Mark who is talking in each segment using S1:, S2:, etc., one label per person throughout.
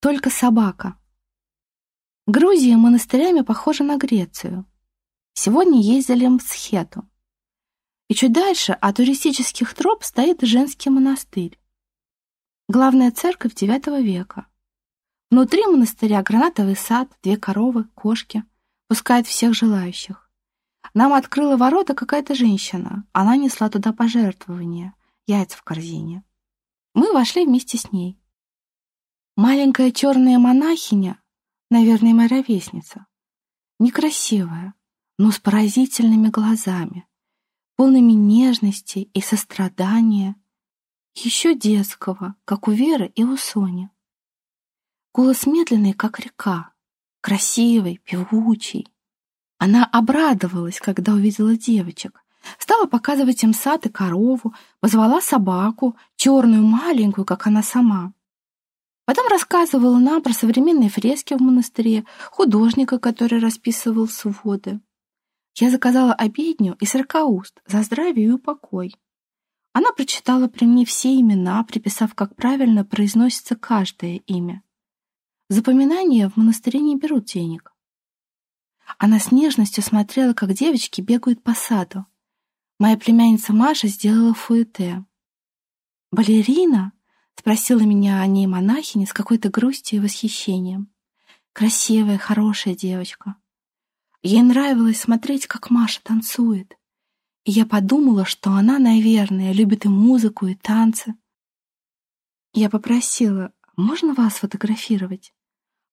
S1: Только собака. Грузия монастырями похожа на Грецию. Сегодня ездили в Мсхету. И чуть дальше от туристических троп стоит женский монастырь. Главная церковь IX века. Внутри монастыря гранатовый сад, две коровы, кошки. Пускает всех желающих. Нам открыла ворота какая-то женщина. Она несла туда пожертвования, яйца в корзине. Мы вошли вместе с ней. Маленькая черная монахиня, наверное, моя ровесница, некрасивая, но с поразительными глазами, полными нежности и сострадания, еще детского, как у Веры и у Сони. Голос медленный, как река, красивый, певучий. Она обрадовалась, когда увидела девочек, стала показывать им сад и корову, позвала собаку, черную маленькую, как она сама. Потом рассказывала нам про современные фрески в монастыре, художника, который расписывал своды. Я заказала обедню и сорокауст за здравие и упокой. Она прочитала при мне все имена, приписав, как правильно произносится каждое имя. Запоминания в монастыре не берут денег. Она с нежностью смотрела, как девочки бегают по саду. Моя племянница Маша сделала фуэте. «Балерина?» Спросила меня о ней монахиня с какой-то грустью и восхищением. Красивая, хорошая девочка. Ей нравилось смотреть, как Маша танцует. И я подумала, что она, наверное, любит и музыку, и танцы. Я попросила, можно вас фотографировать?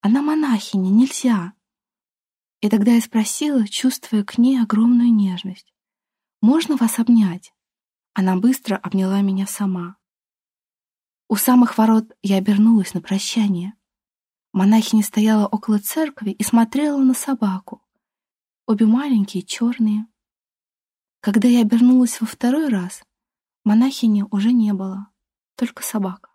S1: Она монахиня, нельзя. И тогда я спросила, чувствуя к ней огромную нежность. «Можно вас обнять?» Она быстро обняла меня сама. У самых ворот я обернулась на прощание. Монахиня стояла около церкви и смотрела на собаку. Обе маленькие, черные. Когда я обернулась во второй раз, монахини уже не было, только собака.